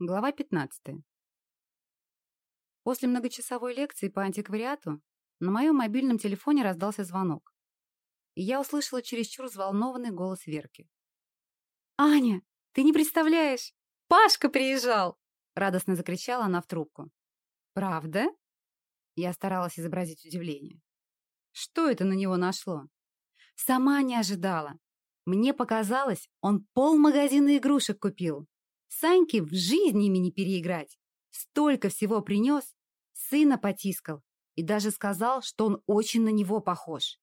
Глава 15. После многочасовой лекции по антиквариату на моем мобильном телефоне раздался звонок. И я услышала чересчур взволнованный голос Верки. «Аня, ты не представляешь! Пашка приезжал!» Радостно закричала она в трубку. «Правда?» Я старалась изобразить удивление. Что это на него нашло? Сама не ожидала. Мне показалось, он полмагазина игрушек купил. Саньке в жизни ими не переиграть. Столько всего принес, сына потискал и даже сказал, что он очень на него похож.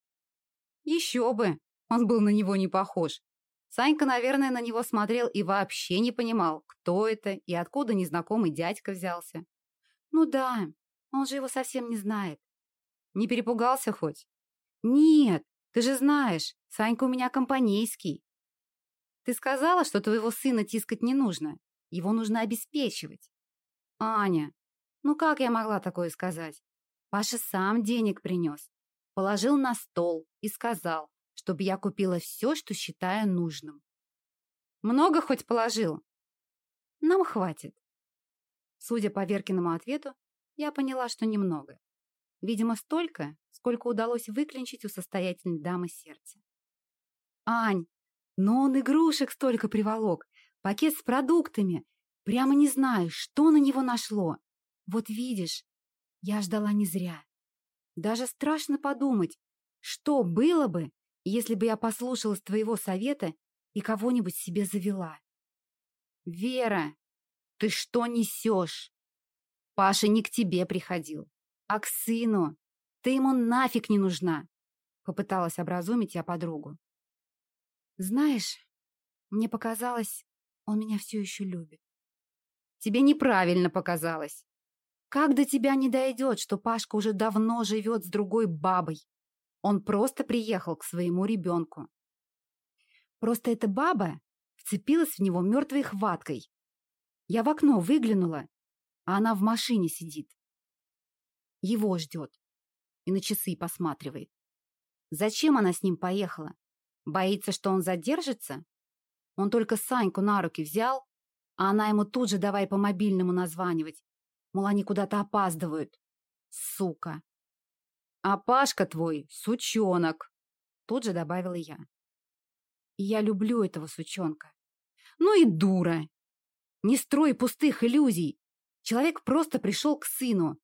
Еще бы, он был на него не похож. Санька, наверное, на него смотрел и вообще не понимал, кто это и откуда незнакомый дядька взялся. Ну да, он же его совсем не знает. Не перепугался хоть? Нет, ты же знаешь, Санька у меня компанейский. Ты сказала, что твоего сына тискать не нужно. Его нужно обеспечивать. Аня, ну как я могла такое сказать? Паша сам денег принес. Положил на стол и сказал, чтобы я купила все, что считаю нужным. Много хоть положил? Нам хватит. Судя по Веркиному ответу, я поняла, что немного. Видимо, столько, сколько удалось выклинчить у состоятельной дамы сердце. «Ань, но он игрушек столько приволок, пакет с продуктами. Прямо не знаю, что на него нашло. Вот видишь, я ждала не зря. Даже страшно подумать, что было бы, если бы я послушалась твоего совета и кого-нибудь себе завела. Вера, ты что несешь? Паша не к тебе приходил а к сыну. Ты ему нафиг не нужна!» Попыталась образумить я подругу. «Знаешь, мне показалось, он меня все еще любит». «Тебе неправильно показалось. Как до тебя не дойдет, что Пашка уже давно живет с другой бабой? Он просто приехал к своему ребенку. Просто эта баба вцепилась в него мертвой хваткой. Я в окно выглянула, а она в машине сидит. Его ждет. И на часы посматривает. Зачем она с ним поехала? Боится, что он задержится? Он только Саньку на руки взял, а она ему тут же давай по мобильному названивать. Мол, они куда-то опаздывают. Сука. А Пашка твой — сучонок. Тут же добавила я. И я люблю этого сучонка. Ну и дура. Не строй пустых иллюзий. Человек просто пришел к сыну,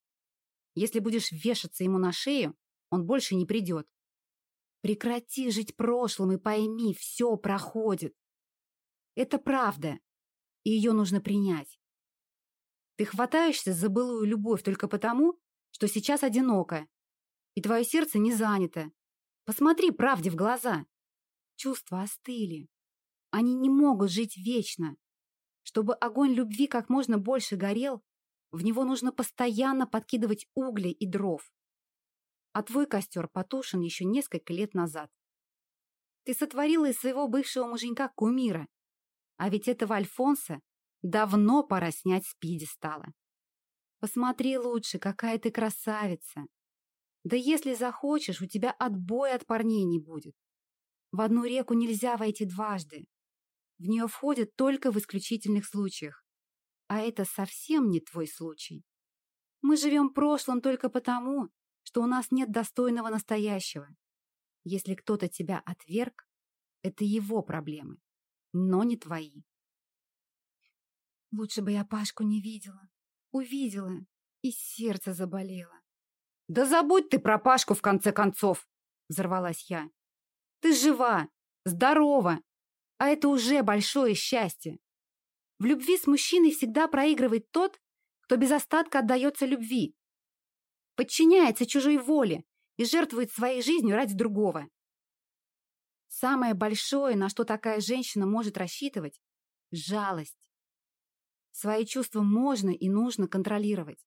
если будешь вешаться ему на шею, он больше не придет. Прекрати жить прошлым и пойми, все проходит. Это правда, и ее нужно принять. Ты хватаешься за былую любовь только потому, что сейчас одиноко, и твое сердце не занято. Посмотри правде в глаза. Чувства остыли. Они не могут жить вечно. Чтобы огонь любви как можно больше горел, в него нужно постоянно подкидывать угли и дров. А твой костер потушен еще несколько лет назад. Ты сотворила из своего бывшего муженька кумира. А ведь этого Альфонса давно пора снять с пьедестала. Посмотри лучше, какая ты красавица. Да если захочешь, у тебя отбоя от парней не будет. В одну реку нельзя войти дважды. В нее входят только в исключительных случаях. А это совсем не твой случай. Мы живем прошлым только потому, что у нас нет достойного настоящего. Если кто-то тебя отверг, это его проблемы, но не твои. Лучше бы я Пашку не видела. Увидела, и сердце заболело. «Да забудь ты про Пашку, в конце концов!» — взорвалась я. «Ты жива, здорова, а это уже большое счастье. В любви с мужчиной всегда проигрывает тот, кто без остатка отдается любви, подчиняется чужой воле и жертвует своей жизнью ради другого. Самое большое, на что такая женщина может рассчитывать – жалость. Свои чувства можно и нужно контролировать.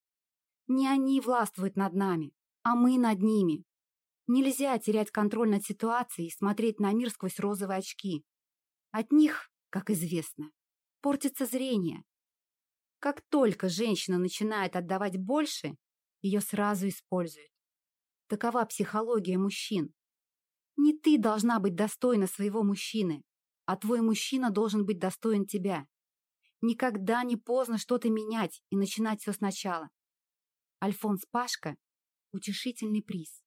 Не они властвуют над нами, а мы над ними. Нельзя терять контроль над ситуацией и смотреть на мир сквозь розовые очки. От них, как известно, портится зрение. Как только женщина начинает отдавать больше, ее сразу используют. Такова психология мужчин. Не ты должна быть достойна своего мужчины, а твой мужчина должен быть достоин тебя. Никогда не поздно что-то менять и начинать все сначала. Альфонс Пашка – утешительный приз.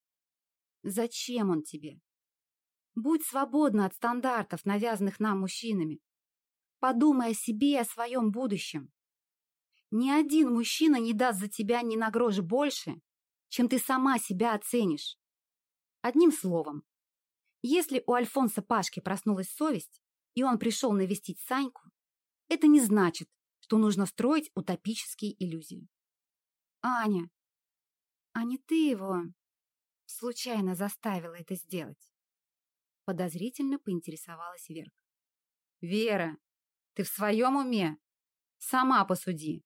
Зачем он тебе? Будь свободна от стандартов, навязанных нам мужчинами. Подумай о себе и о своем будущем. Ни один мужчина не даст за тебя ни на грош больше, чем ты сама себя оценишь. Одним словом, если у Альфонса Пашки проснулась совесть, и он пришел навестить Саньку, это не значит, что нужно строить утопические иллюзии. Аня, а не ты его случайно заставила это сделать? Подозрительно поинтересовалась Верка. Вера, ты в своем уме? Сама посуди.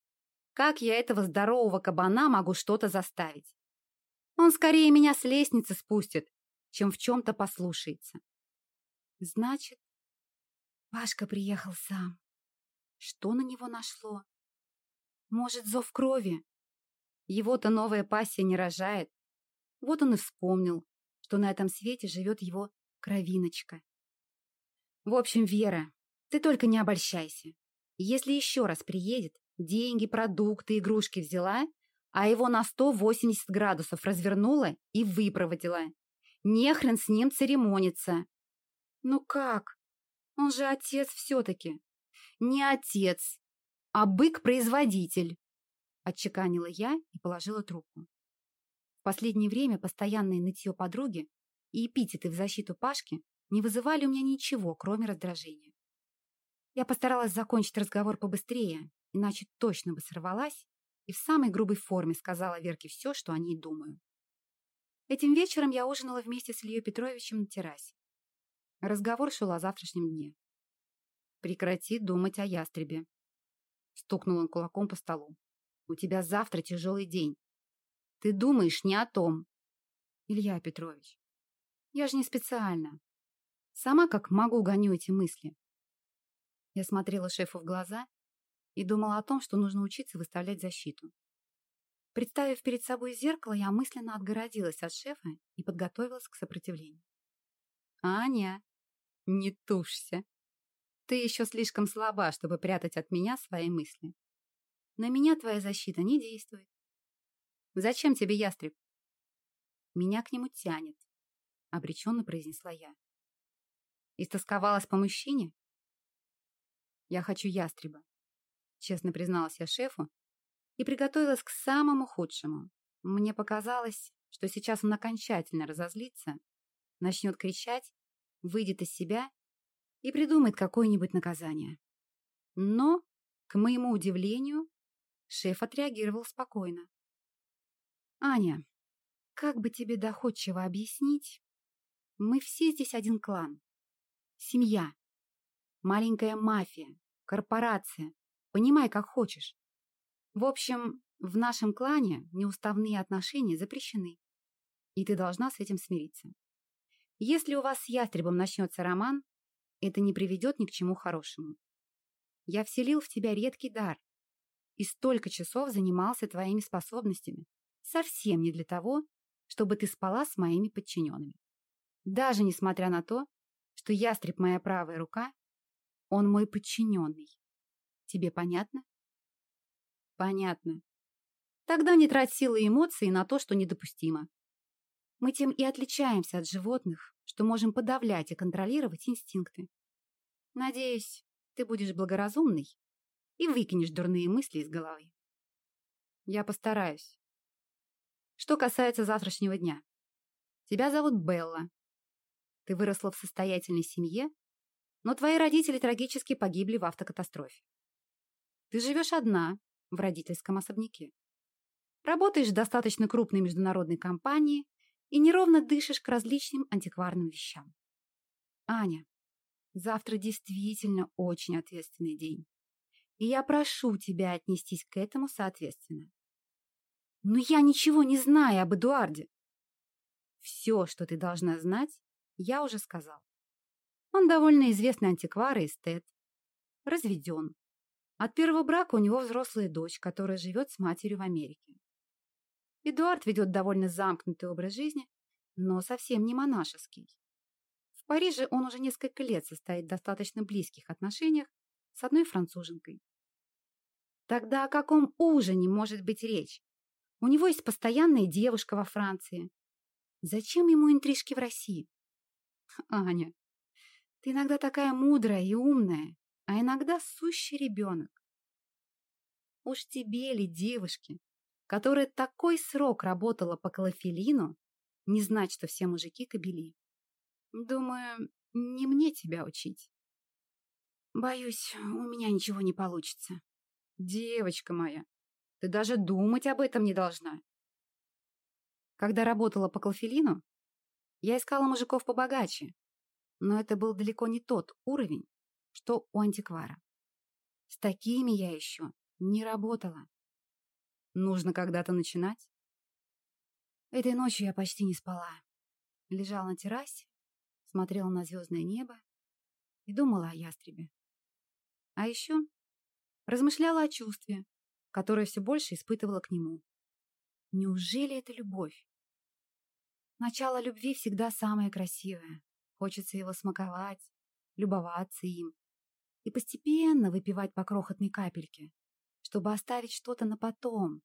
Как я этого здорового кабана могу что-то заставить? Он скорее меня с лестницы спустит, чем в чем-то послушается. Значит, Пашка приехал сам. Что на него нашло? Может, зов крови? Его-то новая пассия не рожает. Вот он и вспомнил, что на этом свете живет его кровиночка. В общем, Вера, ты только не обольщайся. Если еще раз приедет, деньги, продукты, игрушки взяла, а его на 180 градусов развернула и выпроводила. Не хрен с ним церемониться. Ну как? Он же отец все-таки. Не отец, а бык-производитель, отчеканила я и положила трубку. В последнее время постоянное нытье подруги и эпитеты в защиту Пашки не вызывали у меня ничего, кроме раздражения. Я постаралась закончить разговор побыстрее, иначе точно бы сорвалась и в самой грубой форме сказала Верке все, что о ней думаю. Этим вечером я ужинала вместе с Ильей Петровичем на террасе. Разговор шел о завтрашнем дне. «Прекрати думать о ястребе», — стукнул он кулаком по столу. «У тебя завтра тяжелый день. Ты думаешь не о том». «Илья Петрович, я же не специально. Сама как могу гоню эти мысли. Я смотрела шефу в глаза и думала о том, что нужно учиться выставлять защиту. Представив перед собой зеркало, я мысленно отгородилась от шефа и подготовилась к сопротивлению. «Аня, не тушься. Ты еще слишком слаба, чтобы прятать от меня свои мысли. На меня твоя защита не действует. Зачем тебе ястреб? Меня к нему тянет, обреченно произнесла я. Истосковалась по мужчине? Я хочу ястреба. Честно призналась я шефу и приготовилась к самому худшему. Мне показалось, что сейчас он окончательно разозлится, начнет кричать, выйдет из себя и придумает какое-нибудь наказание. Но, к моему удивлению, шеф отреагировал спокойно. «Аня, как бы тебе доходчиво объяснить? Мы все здесь один клан. Семья. Маленькая мафия, корпорация. Понимай, как хочешь. В общем, в нашем клане неуставные отношения запрещены. И ты должна с этим смириться. Если у вас с ястребом начнется роман, это не приведет ни к чему хорошему. Я вселил в тебя редкий дар и столько часов занимался твоими способностями. Совсем не для того, чтобы ты спала с моими подчиненными. Даже несмотря на то, что ястреб моя правая рука он мой подчиненный. Тебе понятно? Понятно. Тогда не трать силы и эмоции на то, что недопустимо. Мы тем и отличаемся от животных, что можем подавлять и контролировать инстинкты. Надеюсь, ты будешь благоразумный и выкинешь дурные мысли из головы. Я постараюсь. Что касается завтрашнего дня. Тебя зовут Белла. Ты выросла в состоятельной семье но твои родители трагически погибли в автокатастрофе. Ты живешь одна в родительском особняке. Работаешь в достаточно крупной международной компании и неровно дышишь к различным антикварным вещам. Аня, завтра действительно очень ответственный день. И я прошу тебя отнестись к этому соответственно. Но я ничего не знаю об Эдуарде. Все, что ты должна знать, я уже сказал. Он довольно известный антиквар и эстет. Разведен. От первого брака у него взрослая дочь, которая живет с матерью в Америке. Эдуард ведет довольно замкнутый образ жизни, но совсем не монашеский. В Париже он уже несколько лет состоит в достаточно близких отношениях с одной француженкой. Тогда о каком ужине может быть речь? У него есть постоянная девушка во Франции. Зачем ему интрижки в России? Аня, ты иногда такая мудрая и умная, а иногда сущий ребенок. Уж тебе ли, девушки, которая такой срок работала по клофелину, не знать, что все мужики кобели? Думаю, не мне тебя учить. Боюсь, у меня ничего не получится. Девочка моя, ты даже думать об этом не должна. Когда работала по Клофелину, я искала мужиков побогаче, но это был далеко не тот уровень, что у антиквара. С такими я еще не работала. Нужно когда-то начинать. Этой ночью я почти не спала. Лежала на террасе, смотрела на звездное небо и думала о ястребе. А еще размышляла о чувстве, которое все больше испытывала к нему. Неужели это любовь? Начало любви всегда самое красивое. Хочется его смаковать, любоваться им и постепенно выпивать по крохотной капельке, чтобы оставить что-то на потом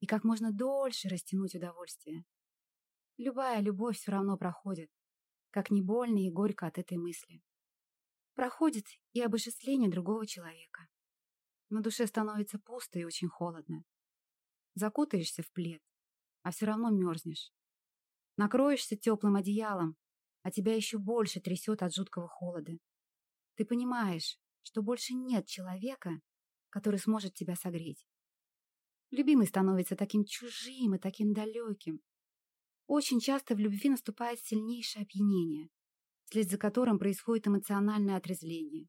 и как можно дольше растянуть удовольствие. Любая любовь все равно проходит, как не больно и горько от этой мысли. Проходит и обожествление другого человека. На душе становится пусто и очень холодно. Закутаешься в плед, а все равно мерзнешь. Накроешься теплым одеялом, а тебя еще больше трясет от жуткого холода. Ты понимаешь, что больше нет человека, который сможет тебя согреть. Любимый становится таким чужим и таким далеким. Очень часто в любви наступает сильнейшее опьянение, вслед за которым происходит эмоциональное отрезвление.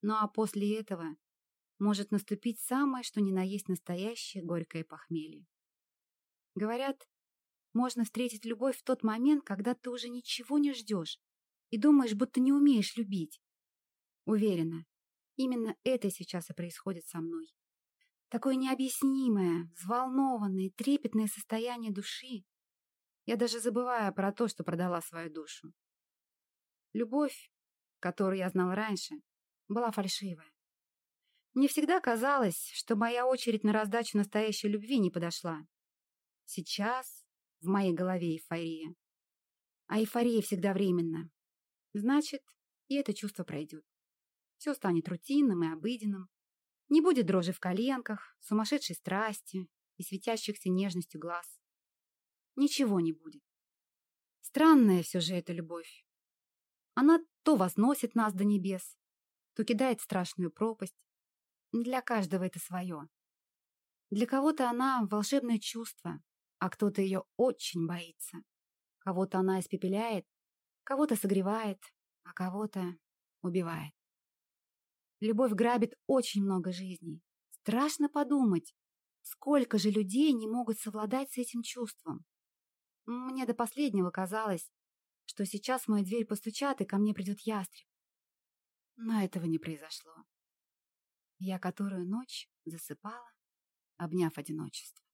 Ну а после этого может наступить самое, что ни на есть настоящее горькое похмелье. Говорят, можно встретить любовь в тот момент, когда ты уже ничего не ждешь и думаешь, будто не умеешь любить. Уверена, именно это сейчас и происходит со мной. Такое необъяснимое, взволнованное, трепетное состояние души. Я даже забываю про то, что продала свою душу. Любовь, которую я знал раньше, была фальшивая. Мне всегда казалось, что моя очередь на раздачу настоящей любви не подошла. Сейчас в моей голове эйфория. А эйфория всегда временна. Значит, и это чувство пройдет. Все станет рутинным и обыденным. Не будет дрожи в коленках, сумасшедшей страсти и светящихся нежностью глаз. Ничего не будет. Странная все же эта любовь. Она то возносит нас до небес, то кидает страшную пропасть. Для каждого это свое. Для кого-то она волшебное чувство, а кто-то ее очень боится. Кого-то она испепеляет, кого-то согревает, а кого-то убивает. Любовь грабит очень много жизней. Страшно подумать, сколько же людей не могут совладать с этим чувством. Мне до последнего казалось, что сейчас в мою дверь постучат, и ко мне придет ястреб. Но этого не произошло. Я которую ночь засыпала, обняв одиночество.